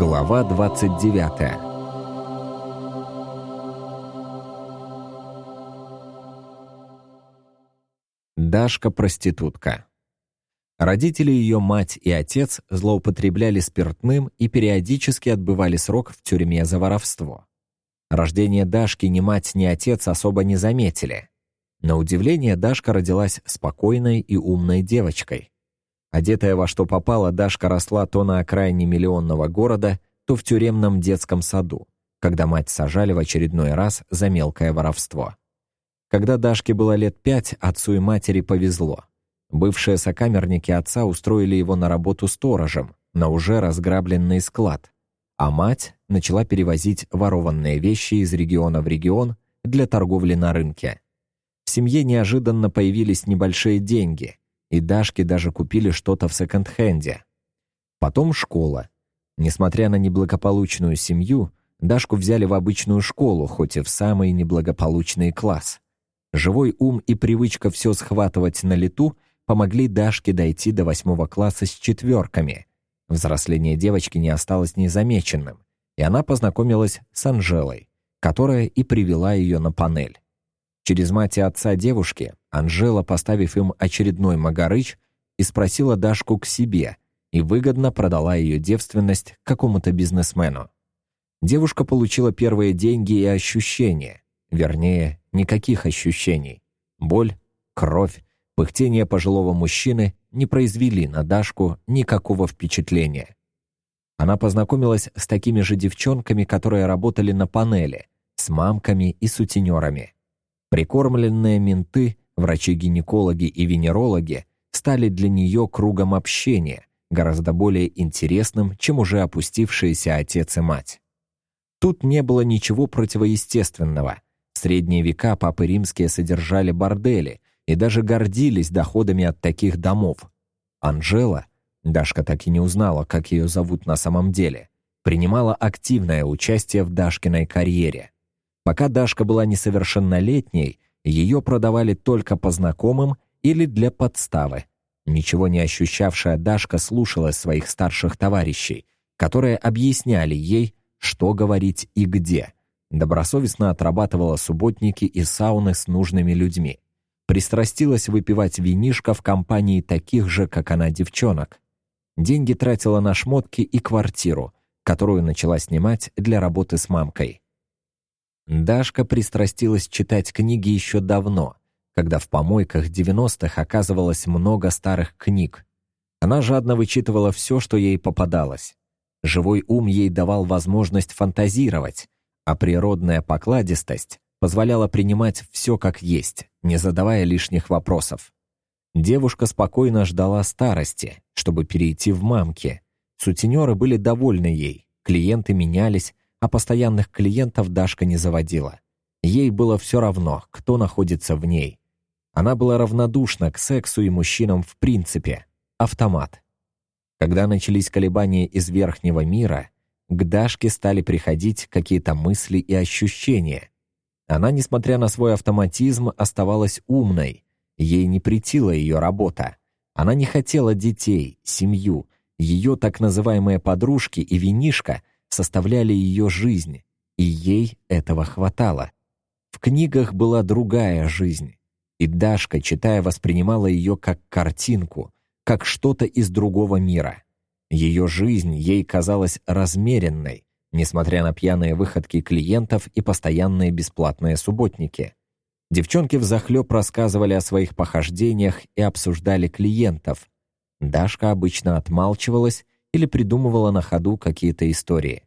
Глава 29 Дашка-проститутка Родители ее мать и отец злоупотребляли спиртным и периодически отбывали срок в тюрьме за воровство. Рождение Дашки ни мать, ни отец особо не заметили. На удивление, Дашка родилась спокойной и умной девочкой. Одетая во что попало, Дашка росла то на окраине миллионного города, то в тюремном детском саду, когда мать сажали в очередной раз за мелкое воровство. Когда Дашке было лет пять, отцу и матери повезло. Бывшие сокамерники отца устроили его на работу сторожем на уже разграбленный склад, а мать начала перевозить ворованные вещи из региона в регион для торговли на рынке. В семье неожиданно появились небольшие деньги, и Дашке даже купили что-то в секонд-хенде. Потом школа. Несмотря на неблагополучную семью, Дашку взяли в обычную школу, хоть и в самый неблагополучный класс. Живой ум и привычка все схватывать на лету – помогли Дашке дойти до восьмого класса с четверками. Взросление девочки не осталось незамеченным, и она познакомилась с Анжелой, которая и привела ее на панель. Через мать и отца девушки Анжела, поставив им очередной магарыч, и спросила Дашку к себе и выгодно продала ее девственность какому-то бизнесмену. Девушка получила первые деньги и ощущения, вернее, никаких ощущений. Боль, кровь, Пыхтения пожилого мужчины не произвели на Дашку никакого впечатления. Она познакомилась с такими же девчонками, которые работали на панели, с мамками и сутенерами. Прикормленные менты, врачи-гинекологи и венерологи стали для нее кругом общения, гораздо более интересным, чем уже опустившиеся отец и мать. Тут не было ничего противоестественного. В средние века папы римские содержали бордели, и даже гордились доходами от таких домов. Анжела, Дашка так и не узнала, как ее зовут на самом деле, принимала активное участие в Дашкиной карьере. Пока Дашка была несовершеннолетней, ее продавали только по знакомым или для подставы. Ничего не ощущавшая Дашка слушала своих старших товарищей, которые объясняли ей, что говорить и где. Добросовестно отрабатывала субботники и сауны с нужными людьми пристрастилась выпивать винишко в компании таких же, как она, девчонок. Деньги тратила на шмотки и квартиру, которую начала снимать для работы с мамкой. Дашка пристрастилась читать книги еще давно, когда в помойках 90-х оказывалось много старых книг. Она жадно вычитывала все, что ей попадалось. Живой ум ей давал возможность фантазировать, а природная покладистость позволяла принимать все как есть, не задавая лишних вопросов. Девушка спокойно ждала старости, чтобы перейти в мамки. Сутенеры были довольны ей, клиенты менялись, а постоянных клиентов Дашка не заводила. Ей было все равно, кто находится в ней. Она была равнодушна к сексу и мужчинам в принципе. Автомат. Когда начались колебания из верхнего мира, к Дашке стали приходить какие-то мысли и ощущения, она, несмотря на свой автоматизм, оставалась умной. Ей не претила ее работа. Она не хотела детей, семью. Ее так называемые подружки и винишка составляли ее жизнь, и ей этого хватало. В книгах была другая жизнь, и Дашка, читая, воспринимала ее как картинку, как что-то из другого мира. Ее жизнь ей казалась размеренной, несмотря на пьяные выходки клиентов и постоянные бесплатные субботники. Девчонки взахлеб рассказывали о своих похождениях и обсуждали клиентов. Дашка обычно отмалчивалась или придумывала на ходу какие-то истории.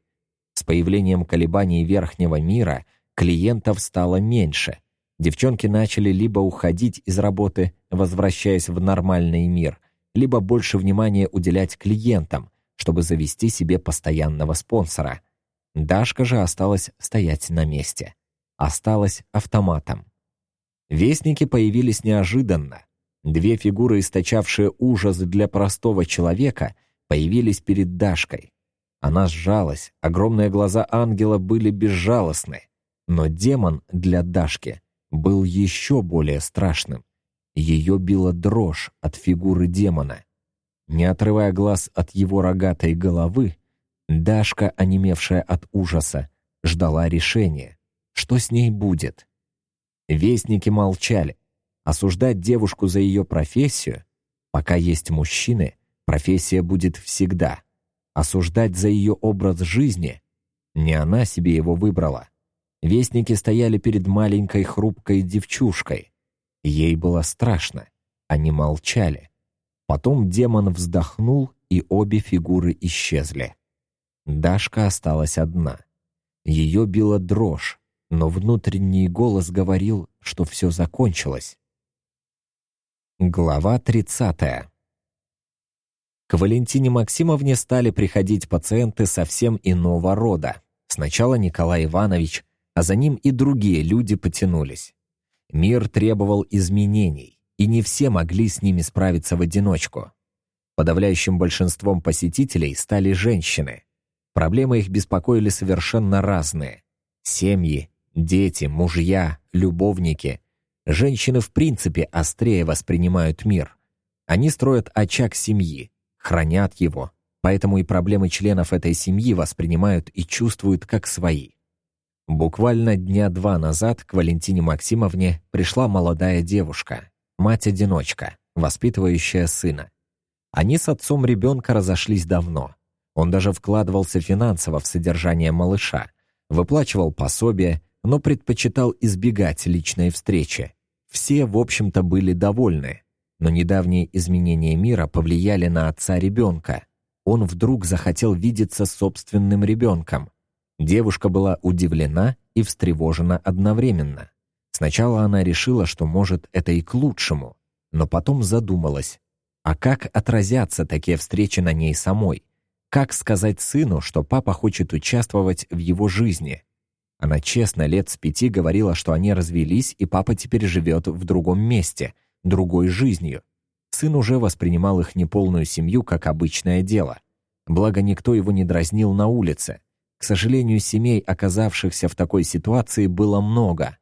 С появлением колебаний верхнего мира клиентов стало меньше. Девчонки начали либо уходить из работы, возвращаясь в нормальный мир, либо больше внимания уделять клиентам, чтобы завести себе постоянного спонсора – Дашка же осталась стоять на месте. Осталась автоматом. Вестники появились неожиданно. Две фигуры, источавшие ужас для простого человека, появились перед Дашкой. Она сжалась, огромные глаза ангела были безжалостны. Но демон для Дашки был еще более страшным. Ее била дрожь от фигуры демона. Не отрывая глаз от его рогатой головы, Дашка, онемевшая от ужаса, ждала решения. Что с ней будет? Вестники молчали. Осуждать девушку за ее профессию? Пока есть мужчины, профессия будет всегда. Осуждать за ее образ жизни? Не она себе его выбрала. Вестники стояли перед маленькой хрупкой девчушкой. Ей было страшно. Они молчали. Потом демон вздохнул, и обе фигуры исчезли. Дашка осталась одна. Ее била дрожь, но внутренний голос говорил, что все закончилось. Глава 30. К Валентине Максимовне стали приходить пациенты совсем иного рода. Сначала Николай Иванович, а за ним и другие люди потянулись. Мир требовал изменений, и не все могли с ними справиться в одиночку. Подавляющим большинством посетителей стали женщины. Проблемы их беспокоили совершенно разные. Семьи, дети, мужья, любовники. Женщины в принципе острее воспринимают мир. Они строят очаг семьи, хранят его, поэтому и проблемы членов этой семьи воспринимают и чувствуют как свои. Буквально дня два назад к Валентине Максимовне пришла молодая девушка, мать-одиночка, воспитывающая сына. Они с отцом ребенка разошлись давно. Он даже вкладывался финансово в содержание малыша, выплачивал пособие, но предпочитал избегать личной встречи. Все, в общем-то, были довольны, но недавние изменения мира повлияли на отца ребенка. Он вдруг захотел видеться с собственным ребенком. Девушка была удивлена и встревожена одновременно. Сначала она решила, что, может, это и к лучшему, но потом задумалась, а как отразятся такие встречи на ней самой? Как сказать сыну, что папа хочет участвовать в его жизни? Она честно лет с пяти говорила, что они развелись, и папа теперь живет в другом месте, другой жизнью. Сын уже воспринимал их неполную семью как обычное дело. Благо, никто его не дразнил на улице. К сожалению, семей, оказавшихся в такой ситуации, было много.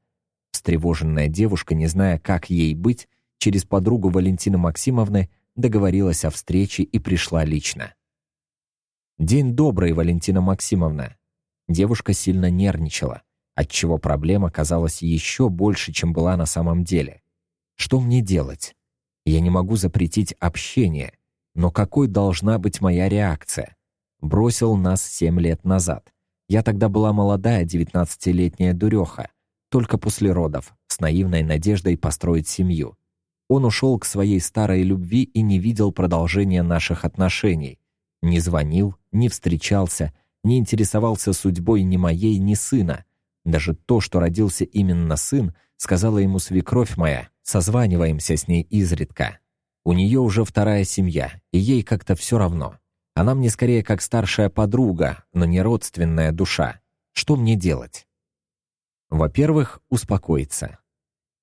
Встревоженная девушка, не зная, как ей быть, через подругу Валентины Максимовны договорилась о встрече и пришла лично. «День добрый, Валентина Максимовна!» Девушка сильно нервничала, отчего проблема казалась еще больше, чем была на самом деле. «Что мне делать? Я не могу запретить общение, но какой должна быть моя реакция?» Бросил нас семь лет назад. Я тогда была молодая, девятнадцатилетняя дуреха, только после родов, с наивной надеждой построить семью. Он ушел к своей старой любви и не видел продолжения наших отношений. Не звонил, не встречался, не интересовался судьбой ни моей, ни сына. Даже то, что родился именно сын, сказала ему свекровь моя, созваниваемся с ней изредка. У нее уже вторая семья, и ей как-то все равно. Она мне скорее как старшая подруга, но не родственная душа. Что мне делать? Во-первых, успокоиться.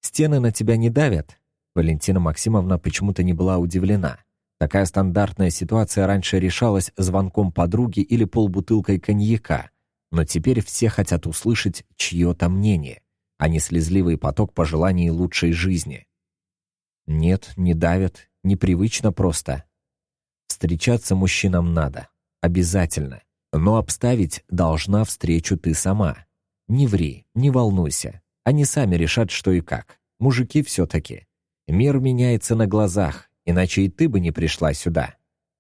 Стены на тебя не давят? Валентина Максимовна почему-то не была удивлена. Такая стандартная ситуация раньше решалась звонком подруги или полбутылкой коньяка, но теперь все хотят услышать чье-то мнение, а не слезливый поток пожеланий лучшей жизни. Нет, не давят, непривычно просто. Встречаться мужчинам надо. Обязательно. Но обставить должна встречу ты сама. Не ври, не волнуйся. Они сами решат, что и как. Мужики все-таки. Мир меняется на глазах, иначе и ты бы не пришла сюда.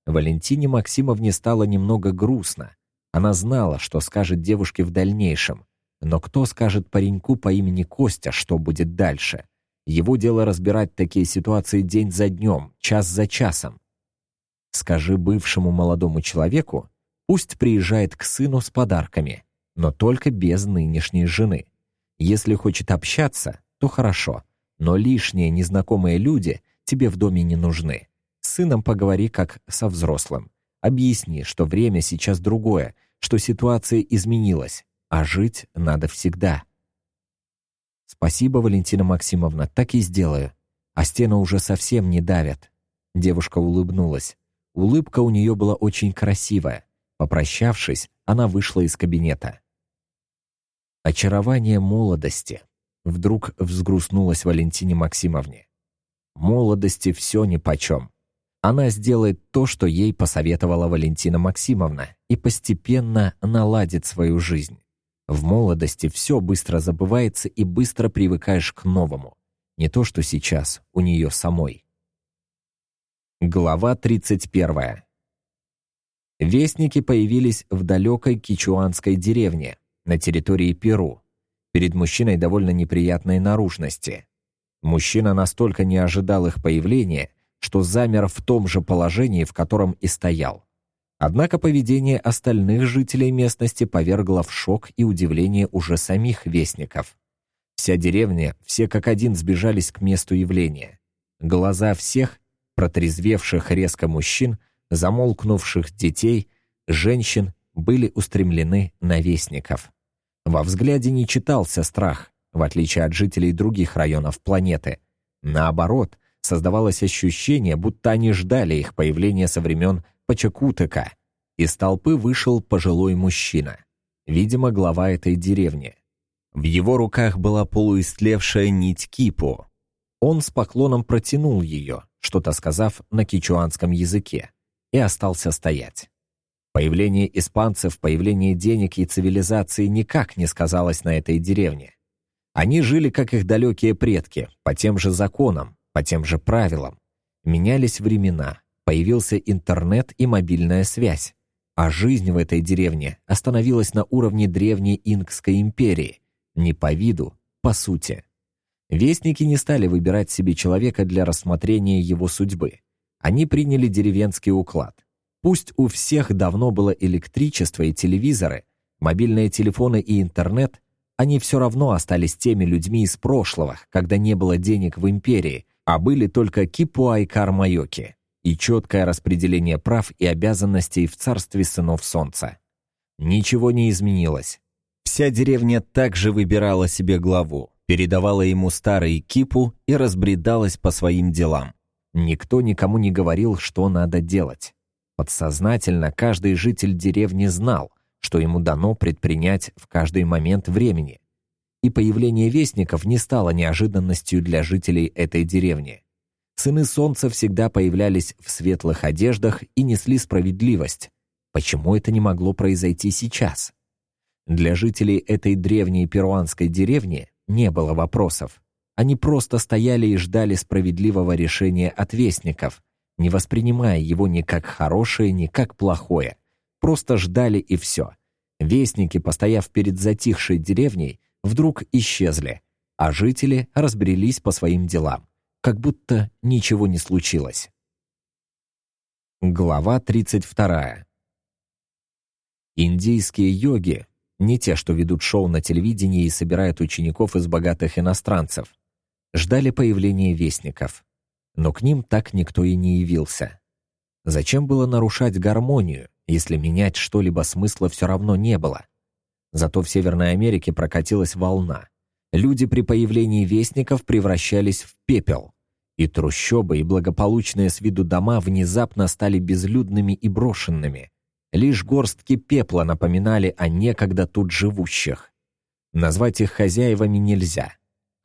Валентине Максимовне стало немного грустно. Она знала, что скажет девушке в дальнейшем. Но кто скажет пареньку по имени Костя, что будет дальше? Его дело разбирать такие ситуации день за днем, час за часом. Скажи бывшему молодому человеку, пусть приезжает к сыну с подарками, но только без нынешней жены. Если хочет общаться, то хорошо, но лишние незнакомые люди тебе в доме не нужны. С сыном поговори как со взрослым. Объясни, что время сейчас другое, что ситуация изменилась, а жить надо всегда. Спасибо, Валентина Максимовна, так и сделаю. А стены уже совсем не давят. Девушка улыбнулась. Улыбка у нее была очень красивая. Попрощавшись, она вышла из кабинета. Очарование молодости. Вдруг взгрустнулась Валентине Максимовне. Молодости все нипочем. Она сделает то, что ей посоветовала Валентина Максимовна, и постепенно наладит свою жизнь. В молодости все быстро забывается и быстро привыкаешь к новому. Не то, что сейчас у нее самой. Глава 31. Вестники появились в далекой кичуанской деревне на территории Перу, перед мужчиной довольно неприятной наружности. Мужчина настолько не ожидал их появления, что замер в том же положении, в котором и стоял. Однако поведение остальных жителей местности повергло в шок и удивление уже самих вестников. Вся деревня, все как один сбежались к месту явления. Глаза всех, протрезвевших резко мужчин, замолкнувших детей, женщин, были устремлены на вестников. Во взгляде не читался страх, в отличие от жителей других районов планеты. Наоборот, создавалось ощущение, будто они ждали их появления со времен Пачакутыка. Из толпы вышел пожилой мужчина, видимо, глава этой деревни. В его руках была полуистлевшая нить кипу. Он с поклоном протянул ее, что-то сказав на кичуанском языке, и остался стоять. Появление испанцев, появление денег и цивилизации никак не сказалось на этой деревне. Они жили, как их далекие предки, по тем же законам, по тем же правилам. Менялись времена, появился интернет и мобильная связь. А жизнь в этой деревне остановилась на уровне древней Инкской империи, не по виду, по сути. Вестники не стали выбирать себе человека для рассмотрения его судьбы. Они приняли деревенский уклад. Пусть у всех давно было электричество и телевизоры, мобильные телефоны и интернет, они все равно остались теми людьми из прошлого, когда не было денег в империи, а были только Кипуа и Кармайоки, и четкое распределение прав и обязанностей в царстве сынов солнца. Ничего не изменилось. Вся деревня также выбирала себе главу, передавала ему старый кипу и разбредалась по своим делам. Никто никому не говорил, что надо делать. Подсознательно каждый житель деревни знал, что ему дано предпринять в каждый момент времени. И появление вестников не стало неожиданностью для жителей этой деревни. Сыны солнца всегда появлялись в светлых одеждах и несли справедливость. Почему это не могло произойти сейчас? Для жителей этой древней перуанской деревни не было вопросов. Они просто стояли и ждали справедливого решения от вестников, не воспринимая его ни как хорошее, ни как плохое. Просто ждали и все. Вестники, постояв перед затихшей деревней, вдруг исчезли, а жители разбрелись по своим делам, как будто ничего не случилось. Глава 32. Индийские йоги, не те, что ведут шоу на телевидении и собирают учеников из богатых иностранцев, ждали появления вестников, но к ним так никто и не явился. Зачем было нарушать гармонию, если менять что-либо смысла все равно не было? Зато в Северной Америке прокатилась волна. Люди при появлении вестников превращались в пепел. И трущобы, и благополучные с виду дома внезапно стали безлюдными и брошенными. Лишь горстки пепла напоминали о некогда тут живущих. Назвать их хозяевами нельзя.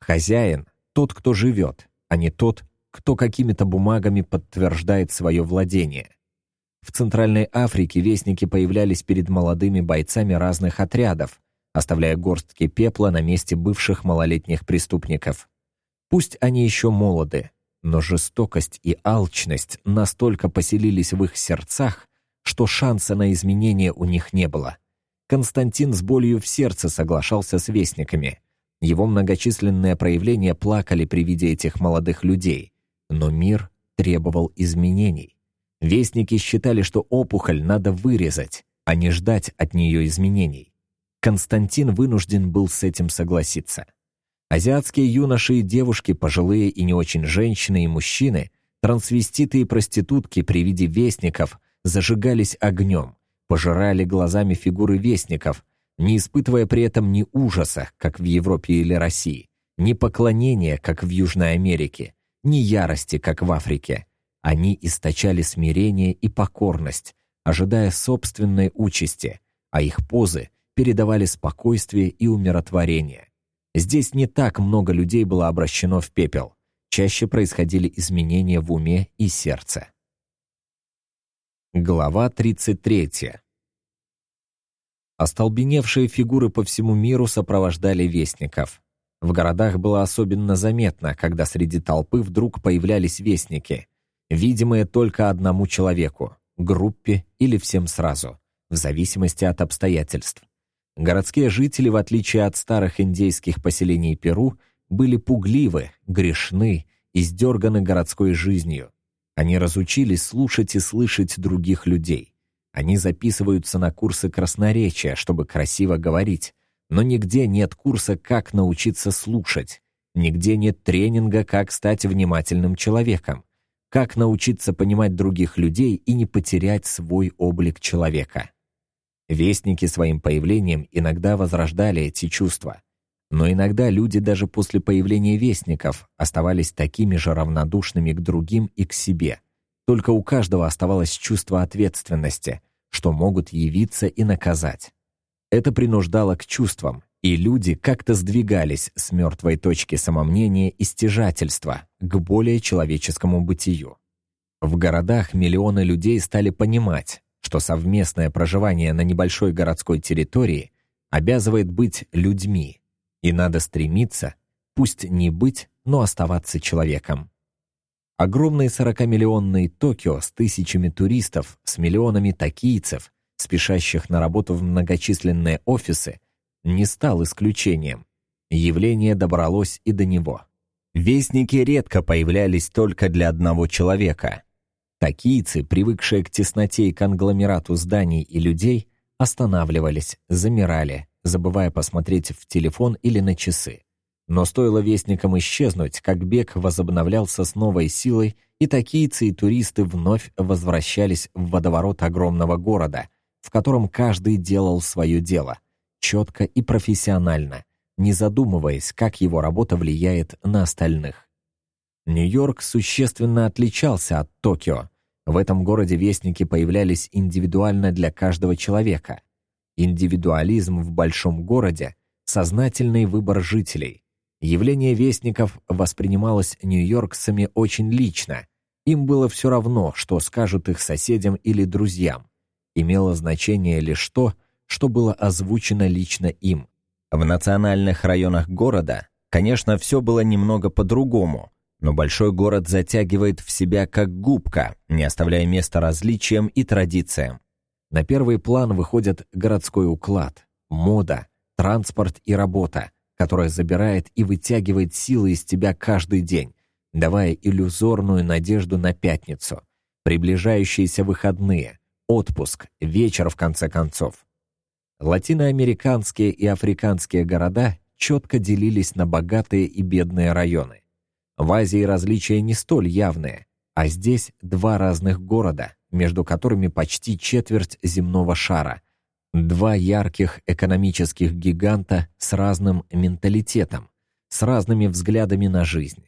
Хозяин — тот, кто живет, а не тот, кто какими-то бумагами подтверждает свое владение. В Центральной Африке вестники появлялись перед молодыми бойцами разных отрядов, оставляя горстки пепла на месте бывших малолетних преступников. Пусть они еще молоды, но жестокость и алчность настолько поселились в их сердцах, что шанса на изменение у них не было. Константин с болью в сердце соглашался с вестниками. Его многочисленные проявления плакали при виде этих молодых людей, но мир требовал изменений. Вестники считали, что опухоль надо вырезать, а не ждать от нее изменений. Константин вынужден был с этим согласиться. Азиатские юноши и девушки, пожилые и не очень женщины и мужчины, трансвеститы и проститутки при виде вестников зажигались огнем, пожирали глазами фигуры вестников, не испытывая при этом ни ужаса, как в Европе или России, ни поклонения, как в Южной Америке, ни ярости, как в Африке, они источали смирение и покорность, ожидая собственной участи, а их позы передавали спокойствие и умиротворение. Здесь не так много людей было обращено в пепел. Чаще происходили изменения в уме и сердце. Глава 33. Остолбеневшие фигуры по всему миру сопровождали вестников. В городах было особенно заметно, когда среди толпы вдруг появлялись вестники, видимые только одному человеку, группе или всем сразу, в зависимости от обстоятельств. Городские жители, в отличие от старых индейских поселений Перу, были пугливы, грешны, издерганы городской жизнью, они разучились слушать и слышать других людей. Они записываются на курсы красноречия, чтобы красиво говорить, но нигде нет курса «Как научиться слушать», нигде нет тренинга «Как стать внимательным человеком», «Как научиться понимать других людей и не потерять свой облик человека». Вестники своим появлением иногда возрождали эти чувства. Но иногда люди даже после появления вестников оставались такими же равнодушными к другим и к себе. Только у каждого оставалось чувство ответственности, что могут явиться и наказать. Это принуждало к чувствам, и люди как-то сдвигались с мертвой точки самомнения и стяжательства к более человеческому бытию. В городах миллионы людей стали понимать, что совместное проживание на небольшой городской территории обязывает быть людьми, и надо стремиться, пусть не быть, но оставаться человеком. Огромный 40-миллионный Токио с тысячами туристов, с миллионами токийцев, спешащих на работу в многочисленные офисы, не стал исключением. Явление добралось и до него. Вестники редко появлялись только для одного человека. Токийцы, привыкшие к тесноте и конгломерату зданий и людей, останавливались, замирали, забывая посмотреть в телефон или на часы. Но стоило вестникам исчезнуть, как бег возобновлялся с новой силой, и такийцы и туристы вновь возвращались в водоворот огромного города, в котором каждый делал свое дело, четко и профессионально, не задумываясь, как его работа влияет на остальных. Нью-Йорк существенно отличался от Токио. В этом городе вестники появлялись индивидуально для каждого человека – Индивидуализм в большом городе, сознательный выбор жителей. Явление вестников воспринималось нью-йоркцами очень лично. Им было все равно, что скажут их соседям или друзьям. Имело значение лишь то, что было озвучено лично им. В национальных районах города, конечно, все было немного по-другому, но большой город затягивает в себя как губка, не оставляя места различиям и традициям. На первый план выходят городской уклад, мода, транспорт и работа, которая забирает и вытягивает силы из тебя каждый день, давая иллюзорную надежду на пятницу, приближающиеся выходные, отпуск, вечер в конце концов. Латиноамериканские и африканские города четко делились на богатые и бедные районы. В Азии различия не столь явные, а здесь два разных города, между которыми почти четверть земного шара. Два ярких экономических гиганта с разным менталитетом, с разными взглядами на жизнь.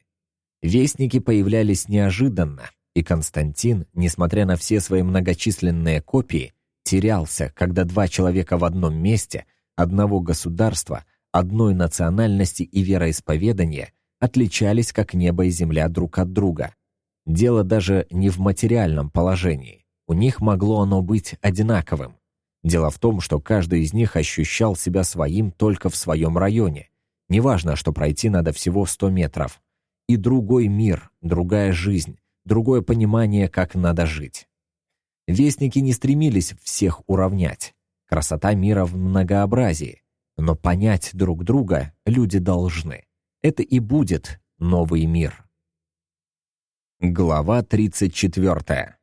Вестники появлялись неожиданно, и Константин, несмотря на все свои многочисленные копии, терялся, когда два человека в одном месте, одного государства, одной национальности и вероисповедания отличались как небо и земля друг от друга – Дело даже не в материальном положении. У них могло оно быть одинаковым. Дело в том, что каждый из них ощущал себя своим только в своем районе. Неважно, что пройти надо всего 100 метров. И другой мир, другая жизнь, другое понимание, как надо жить. Вестники не стремились всех уравнять. Красота мира в многообразии. Но понять друг друга люди должны. Это и будет новый мир. Глава 34.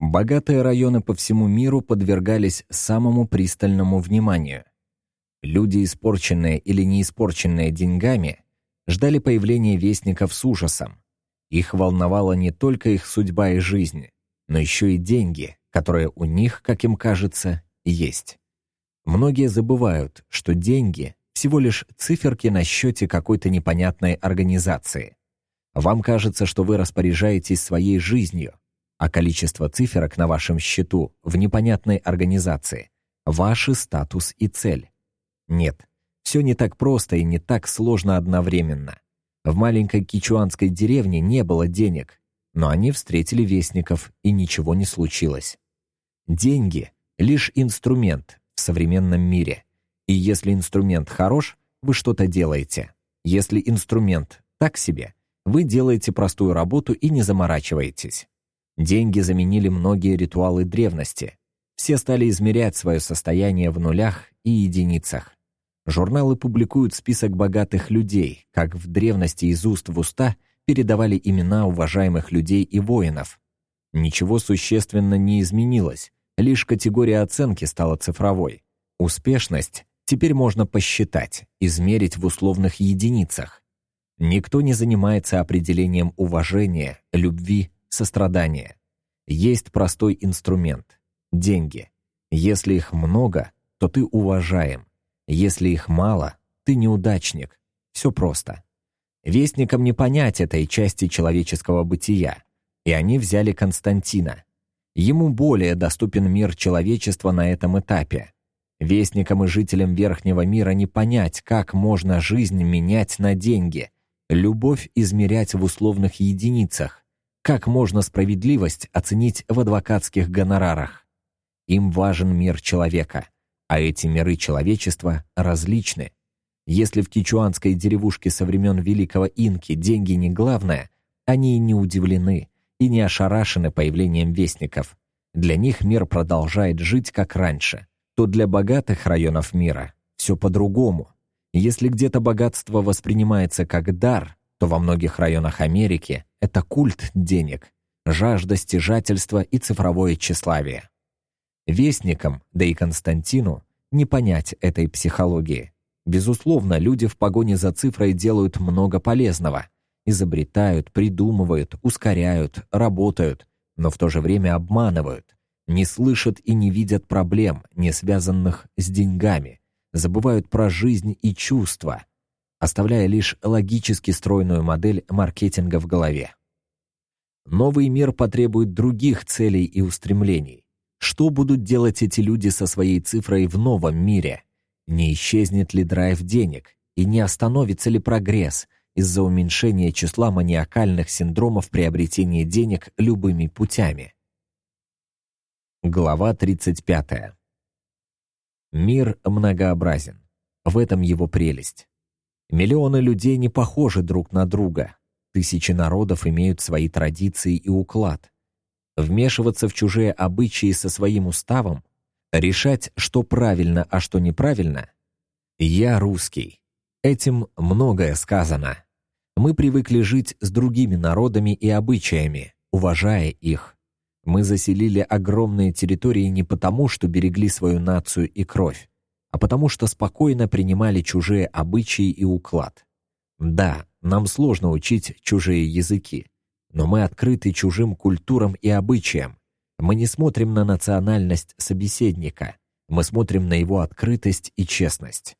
Богатые районы по всему миру подвергались самому пристальному вниманию. Люди, испорченные или не испорченные деньгами, ждали появления вестников с ужасом. Их волновала не только их судьба и жизнь, но еще и деньги, которые у них, как им кажется, есть. Многие забывают, что деньги — всего лишь циферки на счете какой-то непонятной организации. Вам кажется, что вы распоряжаетесь своей жизнью, а количество циферок на вашем счету в непонятной организации – ваш статус и цель. Нет, все не так просто и не так сложно одновременно. В маленькой кичуанской деревне не было денег, но они встретили вестников, и ничего не случилось. Деньги — лишь инструмент в современном мире. И если инструмент хорош, вы что-то делаете. Если инструмент так себе, вы делаете простую работу и не заморачиваетесь. Деньги заменили многие ритуалы древности. Все стали измерять свое состояние в нулях и единицах. Журналы публикуют список богатых людей, как в древности из уст в уста передавали имена уважаемых людей и воинов. Ничего существенно не изменилось, лишь категория оценки стала цифровой. Успешность теперь можно посчитать, измерить в условных единицах. Никто не занимается определением уважения, любви, сострадания. Есть простой инструмент – деньги. Если их много, то ты уважаем. Если их мало, ты неудачник. Все просто. Вестникам не понять этой части человеческого бытия, и они взяли Константина. Ему более доступен мир человечества на этом этапе. Вестникам и жителям Верхнего мира не понять, как можно жизнь менять на деньги – любовь измерять в условных единицах, как можно справедливость оценить в адвокатских гонорарах. Им важен мир человека, а эти миры человечества различны. Если в кичуанской деревушке со времен Великого Инки деньги не главное, они и не удивлены и не ошарашены появлением вестников. Для них мир продолжает жить как раньше. То для богатых районов мира все по-другому – если где-то богатство воспринимается как дар, то во многих районах Америки это культ денег, жажда стяжательства и цифровое тщеславие. Вестникам, да и Константину, не понять этой психологии. Безусловно, люди в погоне за цифрой делают много полезного. Изобретают, придумывают, ускоряют, работают, но в то же время обманывают, не слышат и не видят проблем, не связанных с деньгами, забывают про жизнь и чувства, оставляя лишь логически стройную модель маркетинга в голове. Новый мир потребует других целей и устремлений. Что будут делать эти люди со своей цифрой в новом мире? Не исчезнет ли драйв денег? И не остановится ли прогресс из-за уменьшения числа маниакальных синдромов приобретения денег любыми путями? Глава 35. Мир многообразен. В этом его прелесть. Миллионы людей не похожи друг на друга. Тысячи народов имеют свои традиции и уклад. Вмешиваться в чужие обычаи со своим уставом, решать, что правильно, а что неправильно. Я русский. Этим многое сказано. Мы привыкли жить с другими народами и обычаями, уважая их. Мы заселили огромные территории не потому, что берегли свою нацию и кровь, а потому что спокойно принимали чужие обычаи и уклад. Да, нам сложно учить чужие языки, но мы открыты чужим культурам и обычаям. Мы не смотрим на национальность собеседника, мы смотрим на его открытость и честность.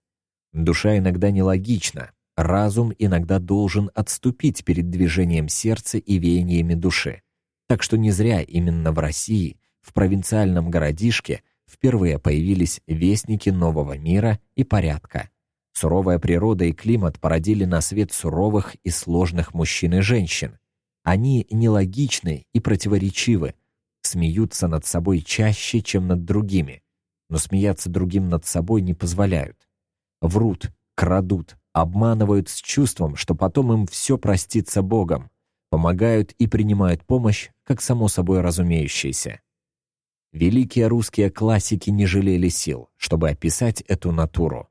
Душа иногда нелогична, разум иногда должен отступить перед движением сердца и веяниями души. Так что не зря именно в России, в провинциальном городишке, впервые появились вестники нового мира и порядка. Суровая природа и климат породили на свет суровых и сложных мужчин и женщин. Они нелогичны и противоречивы, смеются над собой чаще, чем над другими, но смеяться другим над собой не позволяют. Врут, крадут, обманывают с чувством, что потом им все простится Богом, помогают и принимают помощь, как само собой разумеющееся. Великие русские классики не жалели сил, чтобы описать эту натуру.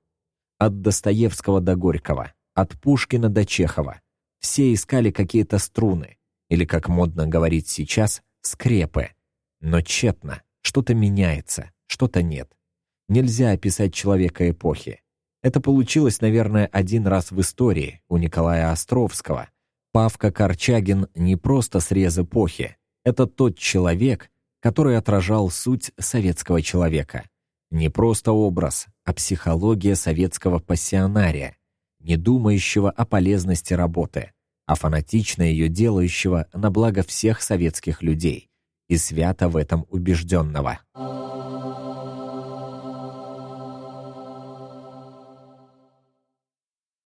От Достоевского до Горького, от Пушкина до Чехова. Все искали какие-то струны, или, как модно говорить сейчас, скрепы. Но тщетно, что-то меняется, что-то нет. Нельзя описать человека эпохи. Это получилось, наверное, один раз в истории у Николая Островского – Павка Корчагин не просто срез эпохи. Это тот человек, который отражал суть советского человека. Не просто образ, а психология советского пассионария, не думающего о полезности работы, а фанатично ее делающего на благо всех советских людей и свято в этом убежденного.